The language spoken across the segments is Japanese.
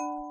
you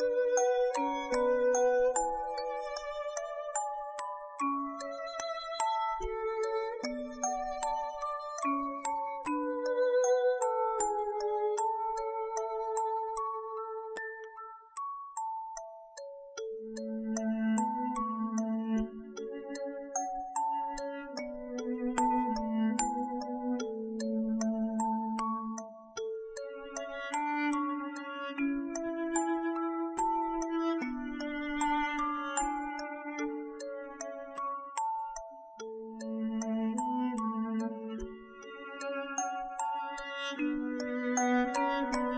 Música